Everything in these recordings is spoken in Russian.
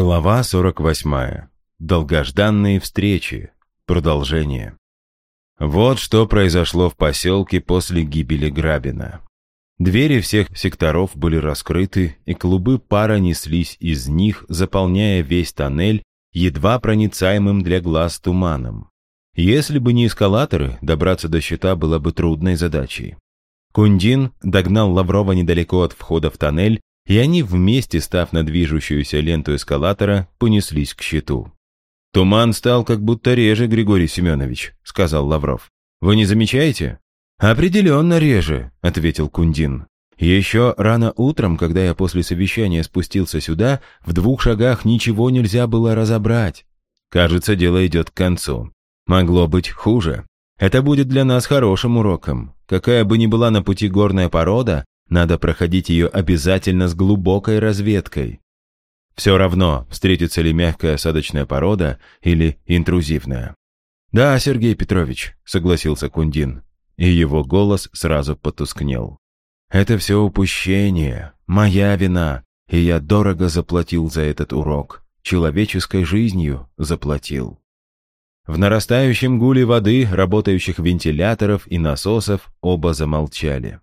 Глава 48. Долгожданные встречи. Продолжение. Вот что произошло в поселке после гибели Грабина. Двери всех секторов были раскрыты, и клубы пара неслись из них, заполняя весь тоннель едва проницаемым для глаз туманом. Если бы не эскалаторы, добраться до щита было бы трудной задачей. Кундин догнал Лаврова недалеко от входа в тоннель и они вместе, став на движущуюся ленту эскалатора, понеслись к щиту. «Туман стал как будто реже, Григорий Семенович», — сказал Лавров. «Вы не замечаете?» «Определенно реже», — ответил Кундин. «Еще рано утром, когда я после совещания спустился сюда, в двух шагах ничего нельзя было разобрать. Кажется, дело идет к концу. Могло быть хуже. Это будет для нас хорошим уроком. Какая бы ни была на пути горная порода, надо проходить ее обязательно с глубокой разведкой. Все равно, встретится ли мягкая осадочная порода или интрузивная. «Да, Сергей Петрович», — согласился Кундин, и его голос сразу потускнел. «Это все упущение, моя вина, и я дорого заплатил за этот урок, человеческой жизнью заплатил». В нарастающем гуле воды, работающих вентиляторов и насосов, оба замолчали.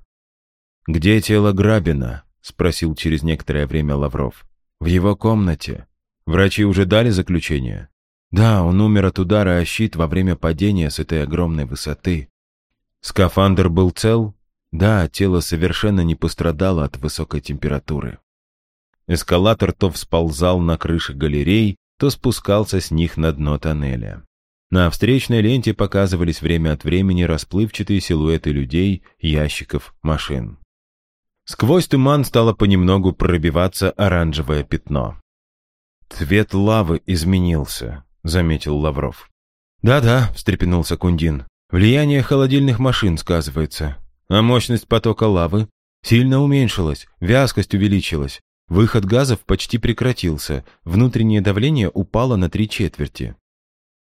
«Где тело Грабина?» — спросил через некоторое время Лавров. «В его комнате. Врачи уже дали заключение?» «Да, он умер от удара о щит во время падения с этой огромной высоты». «Скафандр был цел?» «Да, тело совершенно не пострадало от высокой температуры». Эскалатор то всползал на крыши галерей, то спускался с них на дно тоннеля. На встречной ленте показывались время от времени расплывчатые силуэты людей, ящиков, машин. Сквозь туман стало понемногу пробиваться оранжевое пятно. «Цвет лавы изменился», — заметил Лавров. «Да-да», — встрепенулся Кундин. «Влияние холодильных машин сказывается. А мощность потока лавы сильно уменьшилась, вязкость увеличилась. Выход газов почти прекратился, внутреннее давление упало на три четверти.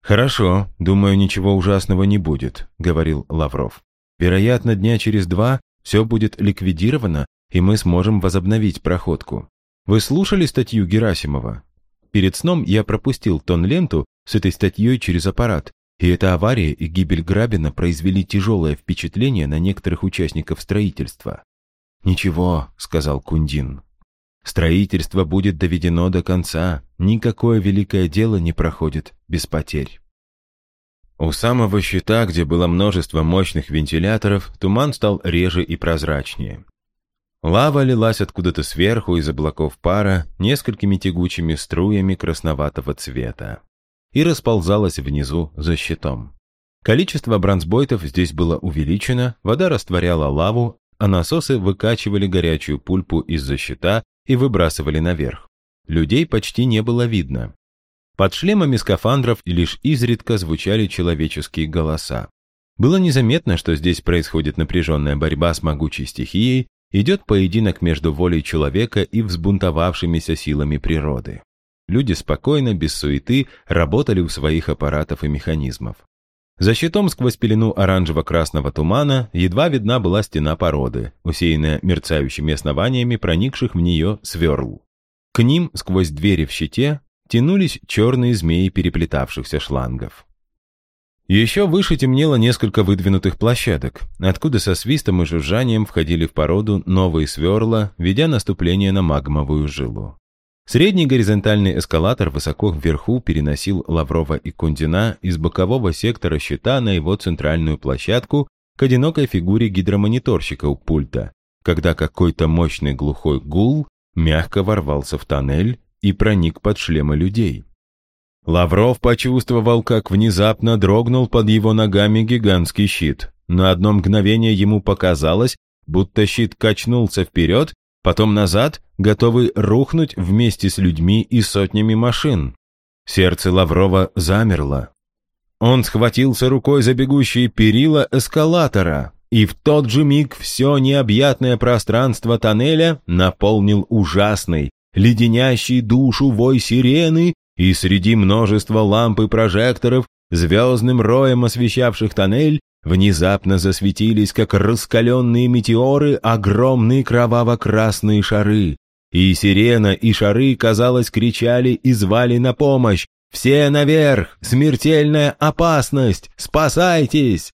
«Хорошо, думаю, ничего ужасного не будет», — говорил Лавров. «Вероятно, дня через два все будет ликвидировано, и мы сможем возобновить проходку. Вы слушали статью Герасимова? Перед сном я пропустил тон-ленту с этой статьей через аппарат, и эта авария и гибель Грабина произвели тяжелое впечатление на некоторых участников строительства. «Ничего», — сказал Кундин. «Строительство будет доведено до конца. Никакое великое дело не проходит без потерь». У самого щита, где было множество мощных вентиляторов, туман стал реже и прозрачнее. Лава лилась откуда-то сверху из облаков пара несколькими тягучими струями красноватого цвета и расползалась внизу за щитом. Количество бронзбойтов здесь было увеличено, вода растворяла лаву, а насосы выкачивали горячую пульпу из-за щита и выбрасывали наверх. Людей почти не было видно. Под шлемами скафандров лишь изредка звучали человеческие голоса. Было незаметно, что здесь происходит напряженная борьба с могучей стихией, идет поединок между волей человека и взбунтовавшимися силами природы. Люди спокойно, без суеты, работали у своих аппаратов и механизмов. За щитом сквозь пелену оранжево-красного тумана едва видна была стена породы, усеянная мерцающими основаниями проникших в нее сверл. К ним, сквозь двери в щите, тянулись черные змеи переплетавшихся шлангов. Еще выше темнело несколько выдвинутых площадок, откуда со свистом и жужжанием входили в породу новые сверла, ведя наступление на магмовую жилу. Средний горизонтальный эскалатор высоко вверху переносил Лаврова и Кундина из бокового сектора щита на его центральную площадку к одинокой фигуре гидромониторщика у пульта, когда какой-то мощный глухой гул мягко ворвался в тоннель и проник под шлемы людей. Лавров почувствовал, как внезапно дрогнул под его ногами гигантский щит. На одно мгновение ему показалось, будто щит качнулся вперед, потом назад, готовый рухнуть вместе с людьми и сотнями машин. Сердце Лаврова замерло. Он схватился рукой за бегущие перила эскалатора, и в тот же миг все необъятное пространство тоннеля наполнил ужасный, леденящий душу вой сирены и среди множества ламп и прожекторов, звездным роем освещавших тоннель, внезапно засветились, как раскаленные метеоры, огромные кроваво-красные шары, И сирена, и шары, казалось, кричали и звали на помощь. «Все наверх! Смертельная опасность! Спасайтесь!»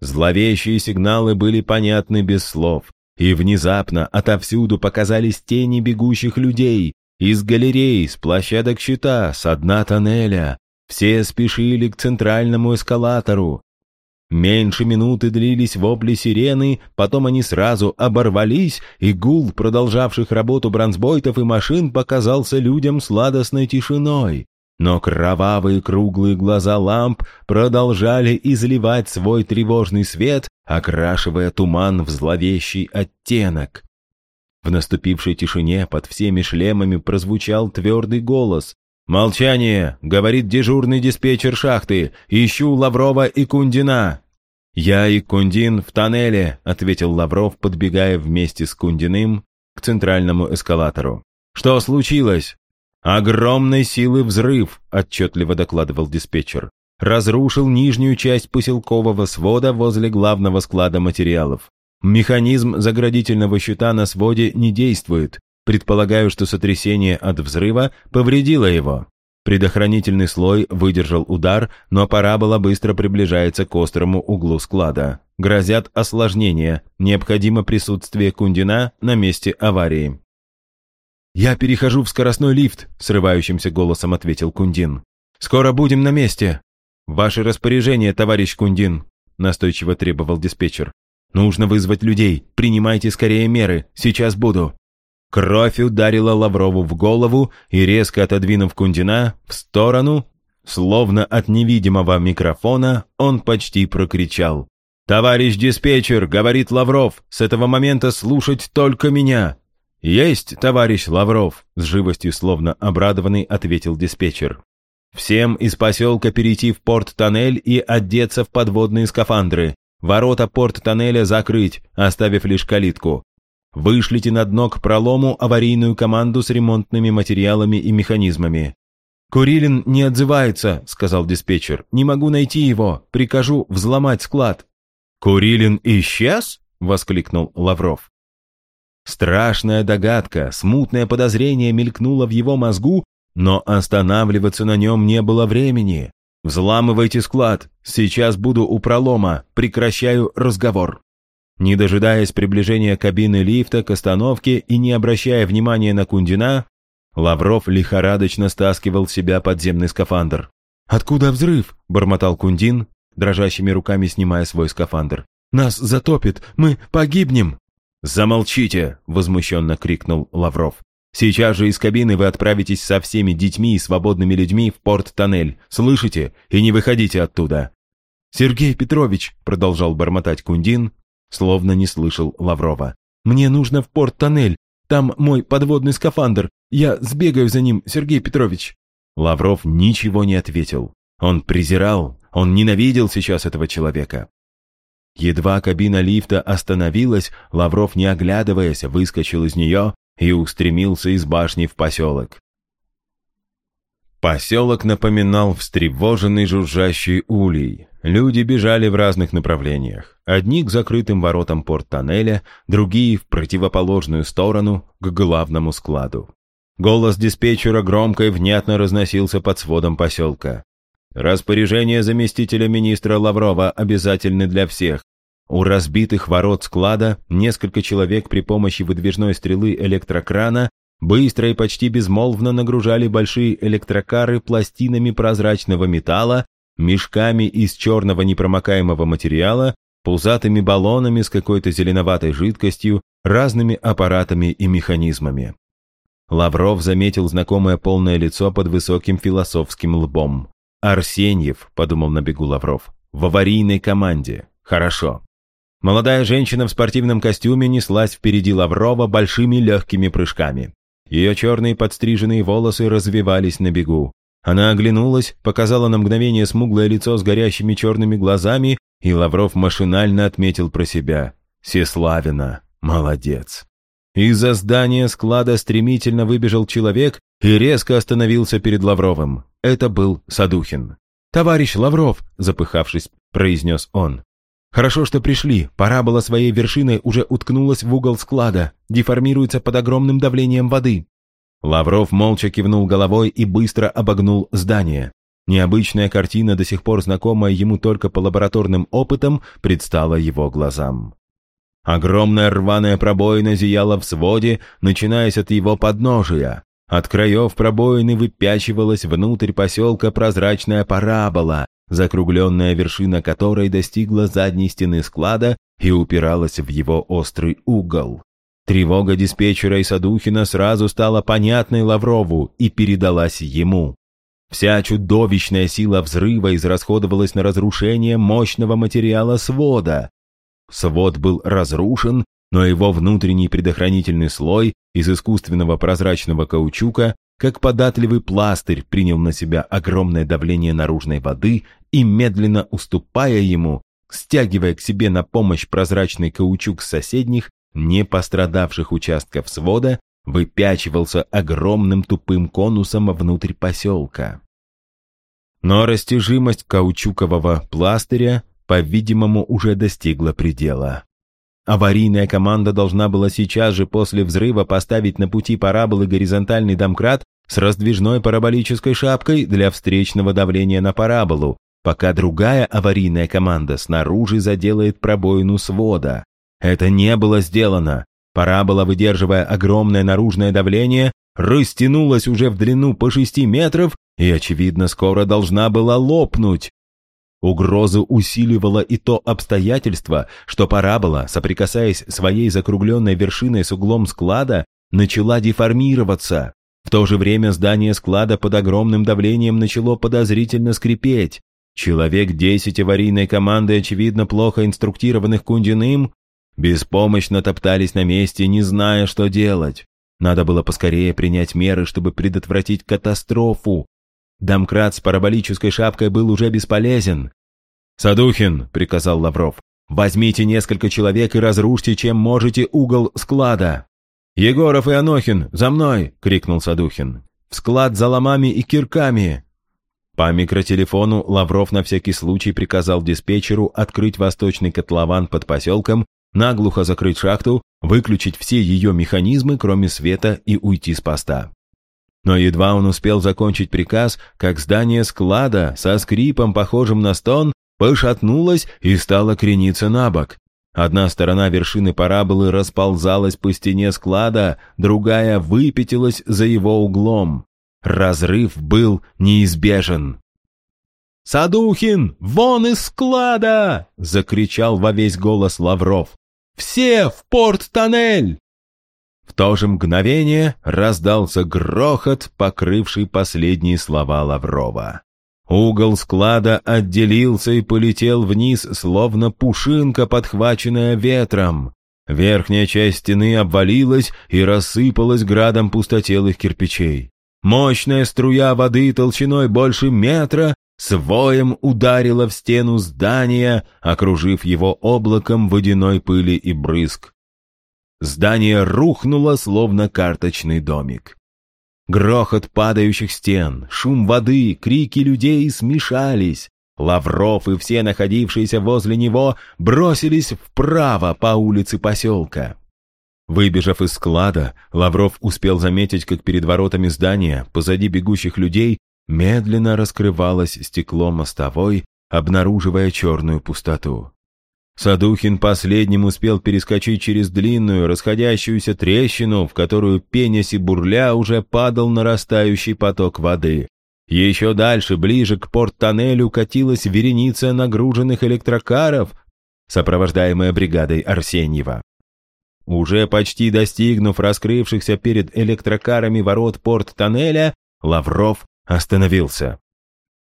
Зловещие сигналы были понятны без слов. И внезапно отовсюду показались тени бегущих людей. Из галерей, с площадок щита, с дна тоннеля. Все спешили к центральному эскалатору. Меньше минуты длились вопли сирены, потом они сразу оборвались, и гул продолжавших работу бронзбойтов и машин показался людям сладостной тишиной. Но кровавые круглые глаза ламп продолжали изливать свой тревожный свет, окрашивая туман в зловещий оттенок. В наступившей тишине под всеми шлемами прозвучал твердый голос. «Молчание!» — говорит дежурный диспетчер шахты. «Ищу Лаврова и Кундина!» «Я и Кундин в тоннеле», — ответил Лавров, подбегая вместе с Кундиным к центральному эскалатору. «Что случилось?» «Огромной силы взрыв», — отчетливо докладывал диспетчер. «Разрушил нижнюю часть поселкового свода возле главного склада материалов. Механизм заградительного щита на своде не действует. Предполагаю, что сотрясение от взрыва повредило его. Предохранительный слой выдержал удар, но парабола быстро приближается к острому углу склада. Грозят осложнения, необходимо присутствие Кундина на месте аварии. «Я перехожу в скоростной лифт», — срывающимся голосом ответил Кундин. «Скоро будем на месте». «Ваше распоряжение, товарищ Кундин», — настойчиво требовал диспетчер. «Нужно вызвать людей. Принимайте скорее меры. Сейчас буду». Кровь ударила Лаврову в голову и, резко отодвинув Кундина в сторону, словно от невидимого микрофона, он почти прокричал. «Товарищ диспетчер, — говорит Лавров, — с этого момента слушать только меня!» «Есть, товарищ Лавров!» — с живостью словно обрадованный ответил диспетчер. «Всем из поселка перейти в порт-тоннель и одеться в подводные скафандры. Ворота порт-тоннеля закрыть, оставив лишь калитку. Вышлите на дно к пролому аварийную команду с ремонтными материалами и механизмами. «Курилин не отзывается», — сказал диспетчер. «Не могу найти его. Прикажу взломать склад». «Курилин исчез?» — воскликнул Лавров. Страшная догадка, смутное подозрение мелькнуло в его мозгу, но останавливаться на нем не было времени. «Взламывайте склад. Сейчас буду у пролома. Прекращаю разговор». Не дожидаясь приближения кабины лифта к остановке и не обращая внимания на Кундина, Лавров лихорадочно стаскивал себя подземный скафандр. «Откуда взрыв?» – бормотал Кундин, дрожащими руками снимая свой скафандр. «Нас затопит! Мы погибнем!» «Замолчите!» – возмущенно крикнул Лавров. «Сейчас же из кабины вы отправитесь со всеми детьми и свободными людьми в порт-тоннель. Слышите? И не выходите оттуда!» «Сергей Петрович!» – продолжал бормотать Кундин, Словно не слышал Лаврова. «Мне нужно в порт-тоннель. Там мой подводный скафандр. Я сбегаю за ним, Сергей Петрович». Лавров ничего не ответил. Он презирал, он ненавидел сейчас этого человека. Едва кабина лифта остановилась, Лавров, не оглядываясь, выскочил из нее и устремился из башни в поселок. Поселок напоминал встревоженный жужжащий улей. Люди бежали в разных направлениях. Одни к закрытым воротам порт-тоннеля, другие в противоположную сторону, к главному складу. Голос диспетчера громко и внятно разносился под сводом поселка. Распоряжение заместителя министра Лаврова обязательны для всех. У разбитых ворот склада несколько человек при помощи выдвижной стрелы электрокрана быстро и почти безмолвно нагружали большие электрокары пластинами прозрачного металла мешками из черного непромокаемого материала, пузатыми баллонами с какой-то зеленоватой жидкостью, разными аппаратами и механизмами. Лавров заметил знакомое полное лицо под высоким философским лбом. «Арсеньев», — подумал на бегу Лавров, — «в аварийной команде. Хорошо». Молодая женщина в спортивном костюме неслась впереди Лаврова большими легкими прыжками. Ее черные подстриженные волосы развивались на бегу. Она оглянулась, показала на мгновение смуглое лицо с горящими черными глазами, и Лавров машинально отметил про себя. «Сеславина, молодец». Из-за здания склада стремительно выбежал человек и резко остановился перед Лавровым. Это был Садухин. «Товарищ Лавров», запыхавшись, произнес он. Хорошо, что пришли. Парабола своей вершиной уже уткнулась в угол склада, деформируется под огромным давлением воды». Лавров молча кивнул головой и быстро обогнул здание. Необычная картина, до сих пор знакомая ему только по лабораторным опытам, предстала его глазам. Огромная рваная пробоина зияла в своде, начинаясь от его подножия. От краев пробоины выпячивалась внутрь поселка прозрачная парабола, закругленная вершина которой достигла задней стены склада и упиралась в его острый угол. Тревога диспетчера и Садухина сразу стала понятной Лаврову и передалась ему. Вся чудовищная сила взрыва израсходовалась на разрушение мощного материала свода. Свод был разрушен, но его внутренний предохранительный слой из искусственного прозрачного каучука, как податливый пластырь, принял на себя огромное давление наружной воды и, медленно уступая ему, стягивая к себе на помощь прозрачный каучук с соседних, не пострадавших участков свода, выпячивался огромным тупым конусом внутрь поселка. Но растяжимость каучукового пластыря, по-видимому, уже достигла предела. Аварийная команда должна была сейчас же после взрыва поставить на пути параболы горизонтальный домкрат с раздвижной параболической шапкой для встречного давления на параболу, пока другая аварийная команда снаружи заделает пробоину свода. Это не было сделано. Парабола, выдерживая огромное наружное давление, растянулась уже в длину по 6 метров и, очевидно, скоро должна была лопнуть. Угрозу усиливало и то обстоятельство, что парабола, соприкасаясь своей закругленной вершиной с углом склада, начала деформироваться. В то же время здание склада под огромным давлением начало подозрительно скрипеть. Человек десять аварийной команды, очевидно плохо инструктированных Кундиным, Беспомощно топтались на месте, не зная, что делать. Надо было поскорее принять меры, чтобы предотвратить катастрофу. Домкрат с параболической шапкой был уже бесполезен. «Садухин», — приказал Лавров, — «возьмите несколько человек и разрушьте, чем можете, угол склада». «Егоров и Анохин, за мной!» — крикнул Садухин. «В склад за ломами и кирками!» По микротелефону Лавров на всякий случай приказал диспетчеру открыть восточный котлован под поселком наглухо закрыть шахту, выключить все ее механизмы, кроме света, и уйти с поста. Но едва он успел закончить приказ, как здание склада со скрипом, похожим на стон, пошатнулось и стало крениться на бок. Одна сторона вершины параболы расползалась по стене склада, другая выпятилась за его углом. Разрыв был неизбежен. «Садухин, вон из склада!» — закричал во весь голос Лавров. Все в порт-тоннель!» В то же мгновение раздался грохот, покрывший последние слова Лаврова. Угол склада отделился и полетел вниз, словно пушинка, подхваченная ветром. Верхняя часть стены обвалилась и рассыпалась градом пустотелых кирпичей. Мощная струя воды толщиной больше метра с воем ударила в стену здания, окружив его облаком водяной пыли и брызг. Здание рухнуло, словно карточный домик. Грохот падающих стен, шум воды, крики людей смешались. Лавров и все находившиеся возле него бросились вправо по улице поселка. Выбежав из склада, Лавров успел заметить, как перед воротами здания, позади бегущих людей, медленно раскрывалось стекло мостовой, обнаруживая черную пустоту. Садухин последним успел перескочить через длинную, расходящуюся трещину, в которую пенясь и бурля уже падал нарастающий поток воды. Еще дальше, ближе к порт-тоннелю, катилась вереница нагруженных электрокаров, сопровождаемая бригадой Арсеньева. Уже почти достигнув раскрывшихся перед электрокарами ворот порт-тоннеля, Лавров остановился.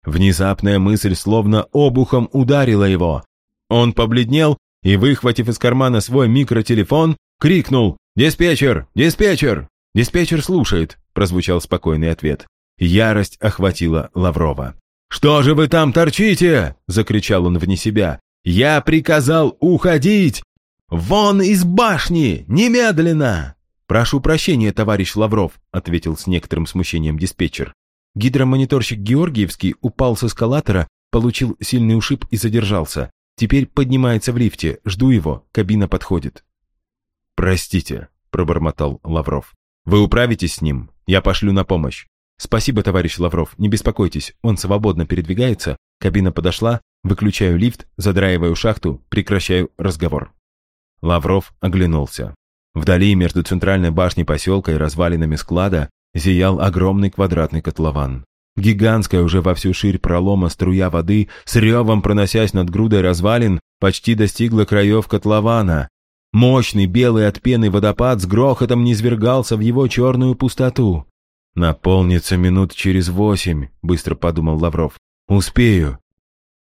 Внезапная мысль словно обухом ударила его. Он побледнел и, выхватив из кармана свой микротелефон, крикнул «Диспетчер! Диспетчер!» «Диспетчер слушает», — прозвучал спокойный ответ. Ярость охватила Лаврова. «Что же вы там торчите?» — закричал он вне себя. «Я приказал уходить! Вон из башни! Немедленно!» «Прошу прощения, товарищ Лавров», — ответил с некоторым смущением диспетчер. Гидромониторщик Георгиевский упал с эскалатора, получил сильный ушиб и задержался. Теперь поднимается в лифте. Жду его. Кабина подходит». «Простите», — пробормотал Лавров. «Вы управитесь с ним? Я пошлю на помощь». «Спасибо, товарищ Лавров. Не беспокойтесь. Он свободно передвигается. Кабина подошла. Выключаю лифт, задраиваю шахту, прекращаю разговор». Лавров оглянулся. Вдали между центральной башней поселка и развалинами склада зиял огромный квадратный котлован. Гигантская уже во всю ширь пролома струя воды, с ревом проносясь над грудой развалин, почти достигла краев котлована. Мощный белый от пены водопад с грохотом низвергался в его черную пустоту. «Наполнится минут через восемь», — быстро подумал Лавров. «Успею».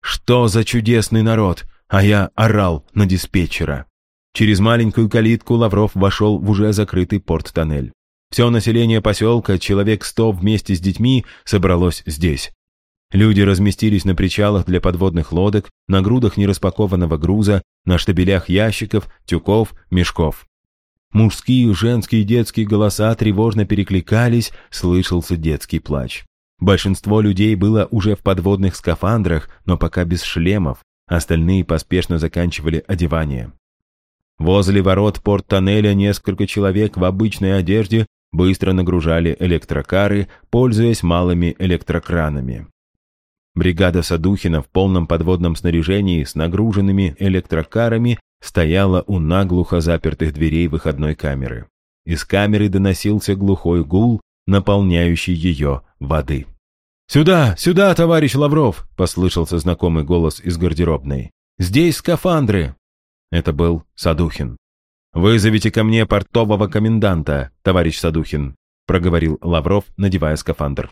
«Что за чудесный народ!» А я орал на диспетчера. Через маленькую калитку Лавров вошел в уже закрытый порт-тоннель. Все население поселка, человек сто вместе с детьми, собралось здесь. Люди разместились на причалах для подводных лодок, на грудах нераспакованного груза, на штабелях ящиков, тюков, мешков. Мужские, женские и детские голоса тревожно перекликались, слышался детский плач. Большинство людей было уже в подводных скафандрах, но пока без шлемов, остальные поспешно заканчивали одевание. Возле ворот порт-тоннеля несколько человек в обычной одежде быстро нагружали электрокары, пользуясь малыми электрокранами. Бригада Садухина в полном подводном снаряжении с нагруженными электрокарами стояла у наглухо запертых дверей выходной камеры. Из камеры доносился глухой гул, наполняющий ее воды. «Сюда, сюда, товарищ Лавров!» — послышался знакомый голос из гардеробной. «Здесь скафандры!» Это был Садухин. «Вызовите ко мне портового коменданта, товарищ Садухин», — проговорил Лавров, надевая скафандр.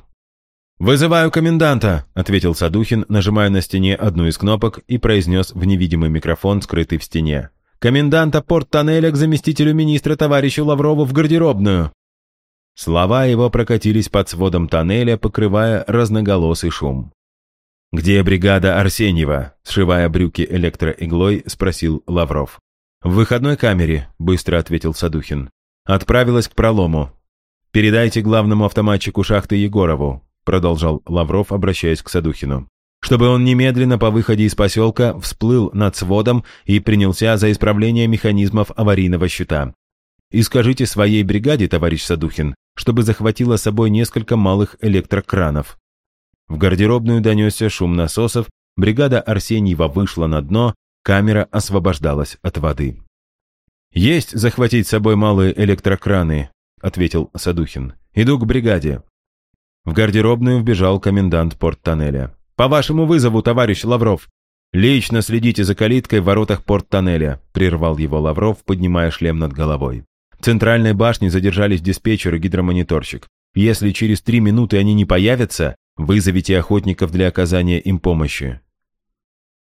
«Вызываю коменданта», — ответил Садухин, нажимая на стене одну из кнопок и произнес в невидимый микрофон, скрытый в стене. «Коменданта порт-тоннеля к заместителю министра товарищу Лаврову в гардеробную». Слова его прокатились под сводом тоннеля, покрывая разноголосый шум. «Где бригада Арсеньева?» — сшивая брюки электроиглой, спросил Лавров. «В выходной камере», — быстро ответил Садухин. «Отправилась к пролому. Передайте главному автоматчику шахты Егорову», — продолжал Лавров, обращаясь к Садухину. «Чтобы он немедленно по выходе из поселка всплыл над сводом и принялся за исправление механизмов аварийного щита. И скажите своей бригаде, товарищ Садухин, чтобы захватила с собой несколько малых электрокранов». В гардеробную донесся шум насосов, бригада Арсеньева вышла на дно, Камера освобождалась от воды. «Есть захватить с собой малые электрокраны», — ответил Садухин. «Иду к бригаде». В гардеробную вбежал комендант порт-тоннеля. «По вашему вызову, товарищ Лавров!» «Лично следите за калиткой в воротах порт-тоннеля», — прервал его Лавров, поднимая шлем над головой. В центральной башне задержались диспетчер и гидромониторщик. Если через три минуты они не появятся, вызовите охотников для оказания им помощи.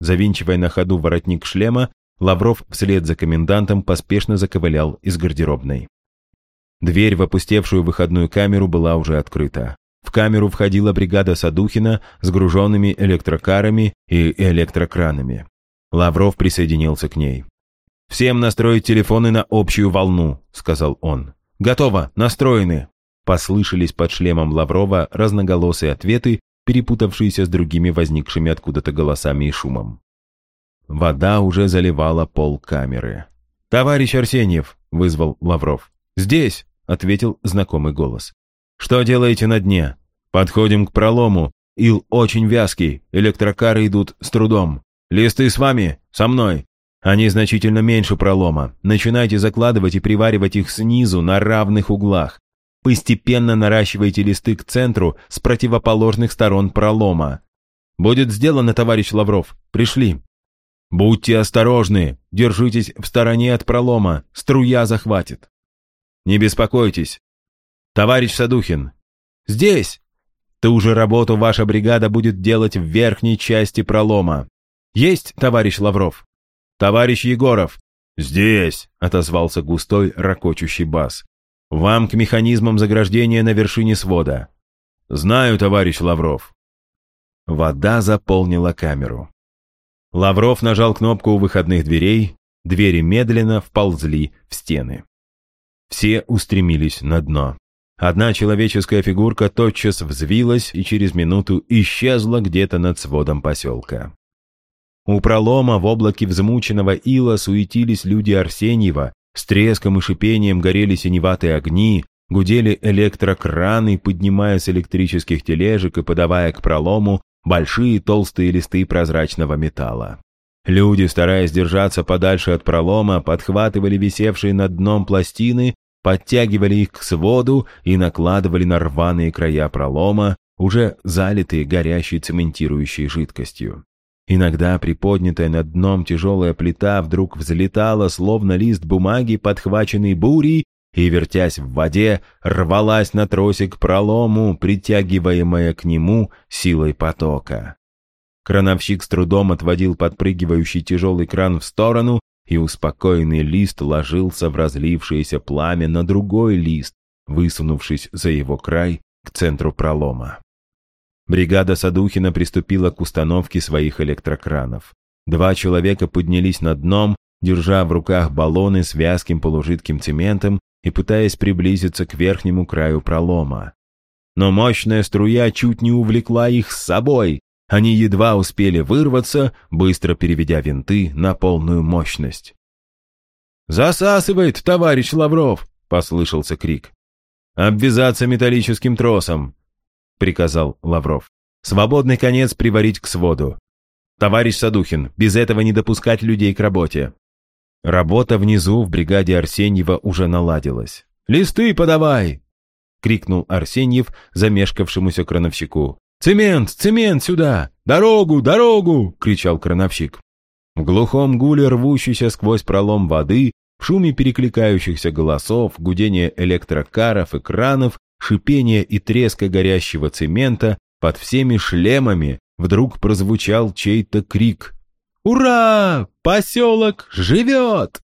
Завинчивая на ходу воротник шлема, Лавров вслед за комендантом поспешно заковылял из гардеробной. Дверь в опустевшую выходную камеру была уже открыта. В камеру входила бригада Садухина с груженными электрокарами и электрокранами. Лавров присоединился к ней. «Всем настроить телефоны на общую волну», — сказал он. «Готово, настроены». Послышались под шлемом Лаврова разноголосые ответы, перепутавшиеся с другими возникшими откуда-то голосами и шумом. Вода уже заливала пол камеры. «Товарищ Арсеньев!» — вызвал Лавров. «Здесь!» — ответил знакомый голос. «Что делаете на дне?» «Подходим к пролому. Ил очень вязкий, электрокары идут с трудом. Листы с вами? Со мной. Они значительно меньше пролома. Начинайте закладывать и приваривать их снизу на равных углах. Постепенно наращивайте листы к центру с противоположных сторон пролома. Будет сделано, товарищ Лавров. Пришли. Будьте осторожны, держитесь в стороне от пролома, струя захватит. Не беспокойтесь. Товарищ Садухин. Здесь. Ту же работу ваша бригада будет делать в верхней части пролома. Есть, товарищ Лавров? Товарищ Егоров. Здесь, отозвался густой, ракочущий бас. Вам к механизмам заграждения на вершине свода. Знаю, товарищ Лавров. Вода заполнила камеру. Лавров нажал кнопку у выходных дверей, двери медленно вползли в стены. Все устремились на дно. Одна человеческая фигурка тотчас взвилась и через минуту исчезла где-то над сводом поселка. У пролома в облаке взмученного ила суетились люди Арсеньева, с треском и шипением горели синеватые огни, гудели электрокраны, поднимая с электрических тележек и подавая к пролому большие толстые листы прозрачного металла. Люди, стараясь держаться подальше от пролома, подхватывали висевшие над дном пластины, подтягивали их к своду и накладывали на рваные края пролома, уже залитые горящей цементирующей жидкостью. Иногда приподнятая над дном тяжелая плита вдруг взлетала, словно лист бумаги, подхваченный бурей, и, вертясь в воде, рвалась на тросик пролому, притягиваемая к нему силой потока. Крановщик с трудом отводил подпрыгивающий тяжелый кран в сторону, и успокоенный лист ложился в разлившееся пламя на другой лист, высунувшись за его край к центру пролома. Бригада Садухина приступила к установке своих электрокранов. Два человека поднялись над дном, держа в руках баллоны с вязким полужидким цементом и пытаясь приблизиться к верхнему краю пролома. Но мощная струя чуть не увлекла их с собой. Они едва успели вырваться, быстро переведя винты на полную мощность. «Засасывает, товарищ Лавров!» — послышался крик. «Обвязаться металлическим тросом!» — приказал Лавров. «Свободный конец приварить к своду. Товарищ Садухин, без этого не допускать людей к работе». Работа внизу в бригаде Арсеньева уже наладилась. «Листы подавай!» — крикнул Арсеньев замешкавшемуся крановщику. «Цемент! Цемент сюда! Дорогу! Дорогу!» — кричал крановщик. В глухом гуле, рвущейся сквозь пролом воды, в шуме перекликающихся голосов, гудение электрокаров и кранов, шипение и треска горящего цемента, под всеми шлемами вдруг прозвучал чей-то крик. «Ура! Поселок живет!»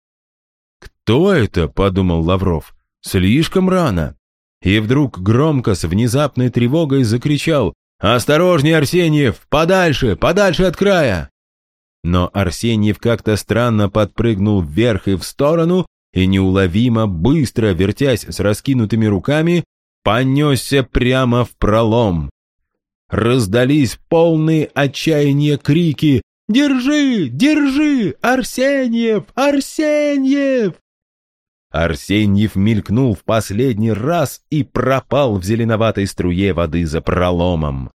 «Кто это?» — подумал Лавров. «Слишком рано». И вдруг громко с внезапной тревогой закричал «Осторожней, Арсеньев! Подальше! Подальше от края!» Но Арсеньев как-то странно подпрыгнул вверх и в сторону и неуловимо, быстро, вертясь с раскинутыми руками, понесся прямо в пролом. Раздались полные отчаяния крики «Держи! Держи! Арсеньев! Арсеньев!» Арсеньев мелькнул в последний раз и пропал в зеленоватой струе воды за проломом.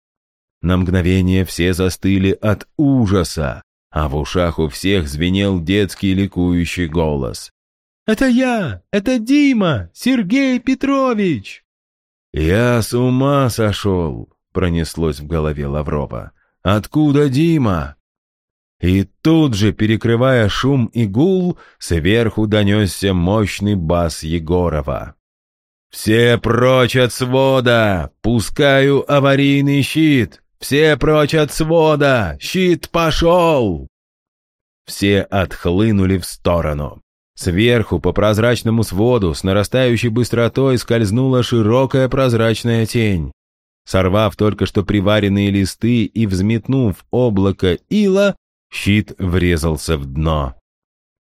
На мгновение все застыли от ужаса, а в ушах у всех звенел детский ликующий голос. «Это я! Это Дима! Сергей Петрович!» «Я с ума сошел!» — пронеслось в голове Лаврова. «Откуда Дима?» И тут же, перекрывая шум и гул, сверху донесся мощный бас Егорова. «Все прочь от свода! Пускаю аварийный щит! Все прочь от свода! Щит пошел!» Все отхлынули в сторону. Сверху по прозрачному своду с нарастающей быстротой скользнула широкая прозрачная тень. Сорвав только что приваренные листы и взметнув облако ила, Щит врезался в дно.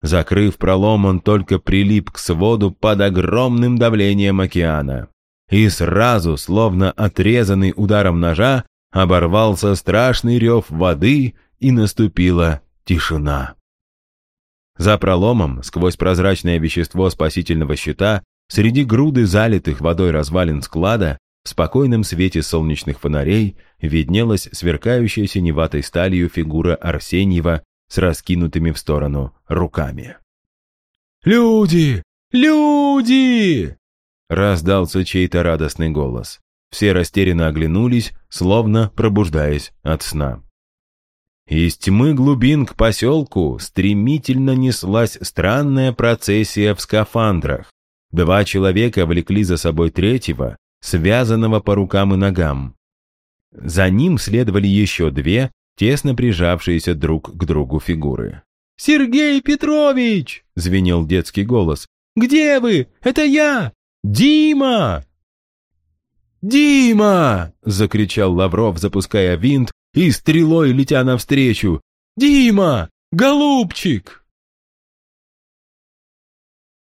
Закрыв пролом, он только прилип к своду под огромным давлением океана. И сразу, словно отрезанный ударом ножа, оборвался страшный рев воды, и наступила тишина. За проломом, сквозь прозрачное вещество спасительного щита, среди груды залитых водой развалин склада, в спокойном свете солнечных фонарей виднелась сверкающая синеватой сталью фигура Арсеньева с раскинутыми в сторону руками. «Люди! Люди!» Раздался чей-то радостный голос. Все растерянно оглянулись, словно пробуждаясь от сна. Из тьмы глубин к поселку стремительно неслась странная процессия в скафандрах. Два человека влекли за собой третьего, связанного по рукам и ногам. За ним следовали еще две, тесно прижавшиеся друг к другу фигуры. «Сергей Петрович!» — звенел детский голос. «Где вы? Это я! Дима!» «Дима!» — закричал Лавров, запуская винт и стрелой летя навстречу. «Дима! Голубчик!»